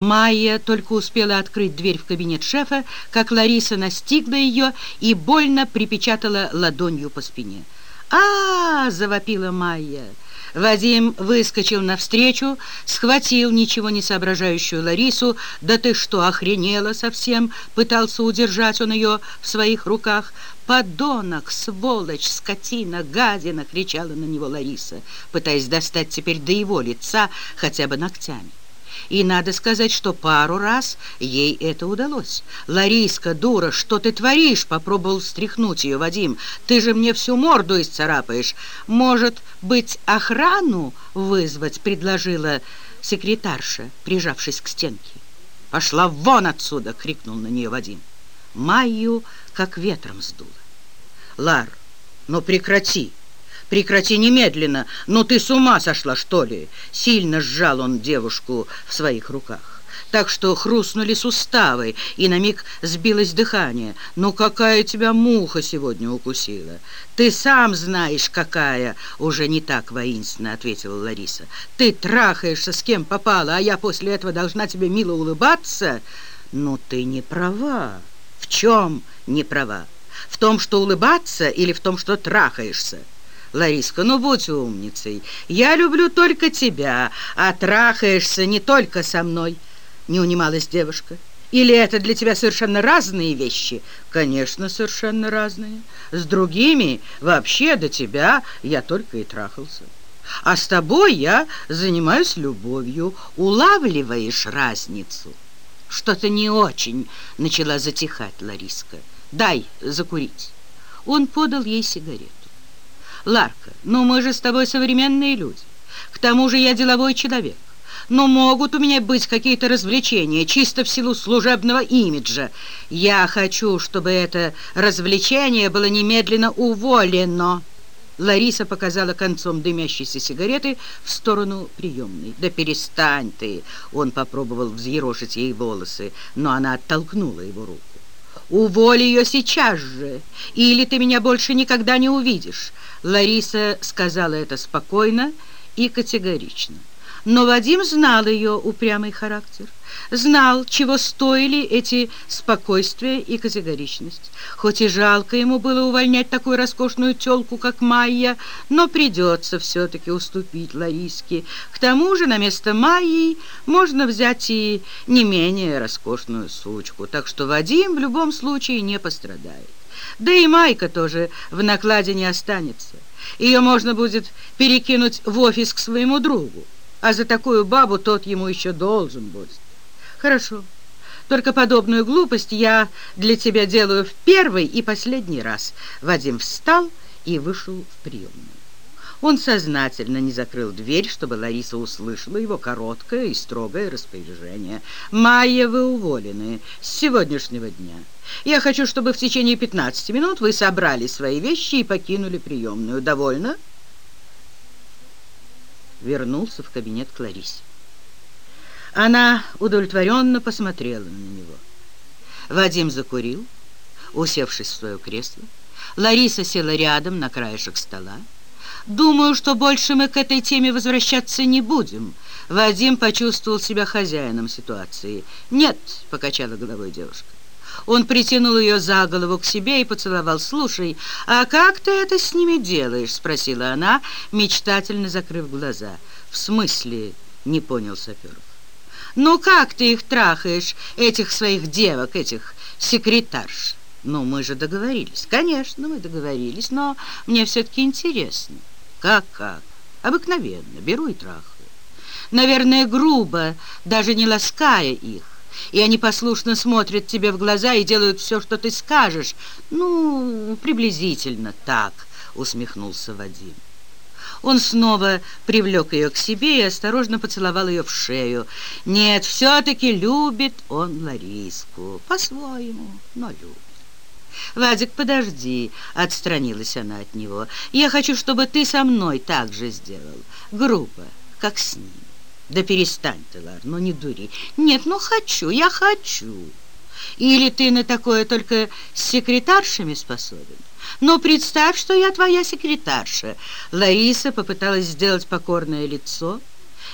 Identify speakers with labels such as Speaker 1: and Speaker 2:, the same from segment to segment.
Speaker 1: Майя только успела открыть дверь в кабинет шефа, как Лариса настигла ее и больно припечатала ладонью по спине. а, -а, -а завопила Майя. Вадим выскочил навстречу, схватил ничего не соображающую Ларису. «Да ты что, охренела совсем?» Пытался удержать он ее в своих руках. «Подонок, сволочь, скотина, гадина!» — кричала на него Лариса, пытаясь достать теперь до его лица хотя бы ногтями. И надо сказать, что пару раз ей это удалось. «Лариска, дура, что ты творишь?» — попробовал встряхнуть ее Вадим. «Ты же мне всю морду исцарапаешь. Может быть, охрану вызвать?» — предложила секретарша, прижавшись к стенке. «Пошла вон отсюда!» — крикнул на нее Вадим. Майю как ветром сдуло. «Лар, ну прекрати!» Прекрати немедленно! Ну ты с ума сошла, что ли?» Сильно сжал он девушку в своих руках. Так что хрустнули суставы, и на миг сбилось дыхание. «Ну какая тебя муха сегодня укусила?» «Ты сам знаешь, какая!» «Уже не так воинственно», — ответила Лариса. «Ты трахаешься с кем попала, а я после этого должна тебе мило улыбаться?» «Ну ты не права». «В чем не права? В том, что улыбаться или в том, что трахаешься?» Лариска, ну будь умницей. Я люблю только тебя, а трахаешься не только со мной. Не унималась девушка. Или это для тебя совершенно разные вещи? Конечно, совершенно разные. С другими вообще до тебя я только и трахался. А с тобой я занимаюсь любовью. Улавливаешь разницу? Что-то не очень начала затихать Лариска. Дай закурить. Он подал ей сигарету. Ларка, ну мы же с тобой современные люди. К тому же я деловой человек. Но могут у меня быть какие-то развлечения, чисто в силу служебного имиджа. Я хочу, чтобы это развлечение было немедленно уволено». Лариса показала концом дымящейся сигареты в сторону приемной. «Да перестань ты!» Он попробовал взъерошить ей волосы, но она оттолкнула его руку. «Уволи ее сейчас же, или ты меня больше никогда не увидишь!» Лариса сказала это спокойно и категорично. Но Вадим знал ее упрямый характер, знал, чего стоили эти спокойствие и категоричность. Хоть и жалко ему было увольнять такую роскошную тёлку, как Майя, но придется все-таки уступить Лариске. К тому же на место Майи можно взять и не менее роскошную сучку, так что Вадим в любом случае не пострадает. Да и Майка тоже в накладе не останется. Ее можно будет перекинуть в офис к своему другу а за такую бабу тот ему еще должен будет. Хорошо, только подобную глупость я для тебя делаю в первый и последний раз. Вадим встал и вышел в приемную. Он сознательно не закрыл дверь, чтобы Лариса услышала его короткое и строгое распоряжение. «Майя, вы уволены с сегодняшнего дня. Я хочу, чтобы в течение 15 минут вы собрали свои вещи и покинули приемную. Довольно?» Вернулся в кабинет Кларисе. Она удовлетворенно посмотрела на него. Вадим закурил, усевшись в свое кресло. Лариса села рядом на краешек стола. «Думаю, что больше мы к этой теме возвращаться не будем». Вадим почувствовал себя хозяином ситуации. «Нет», — покачала головой девушка. Он притянул ее за голову к себе и поцеловал. «Слушай, а как ты это с ними делаешь?» — спросила она, мечтательно закрыв глаза. «В смысле?» — не понял Саперов. «Ну как ты их трахаешь, этих своих девок, этих секретарш?» «Ну, мы же договорились». «Конечно, мы договорились, но мне все-таки интересно». «Как-как?» «Обыкновенно. Беру и трахаю». «Наверное, грубо, даже не лаская их и они послушно смотрят тебе в глаза и делают все, что ты скажешь. Ну, приблизительно так, усмехнулся Вадим. Он снова привлек ее к себе и осторожно поцеловал ее в шею. Нет, все-таки любит он Лариску. По-своему, но любит. «Вадик, подожди!» — отстранилась она от него. «Я хочу, чтобы ты со мной так же сделал. Грубо, как с ним». Да перестань ты, Лар, ну не дури. Нет, ну хочу, я хочу. Или ты на такое только с секретаршами способен? Но представь, что я твоя секретарша. Лариса попыталась сделать покорное лицо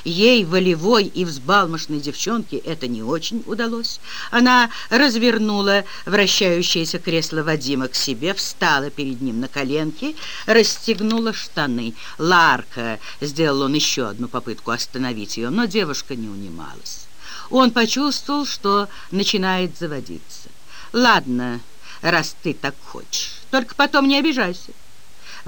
Speaker 1: Ей, волевой и взбалмошной девчонке, это не очень удалось. Она развернула вращающееся кресло Вадима к себе, встала перед ним на коленки, расстегнула штаны. «Ларка!» — сделал он еще одну попытку остановить ее, но девушка не унималась. Он почувствовал, что начинает заводиться. «Ладно, раз ты так хочешь, только потом не обижайся».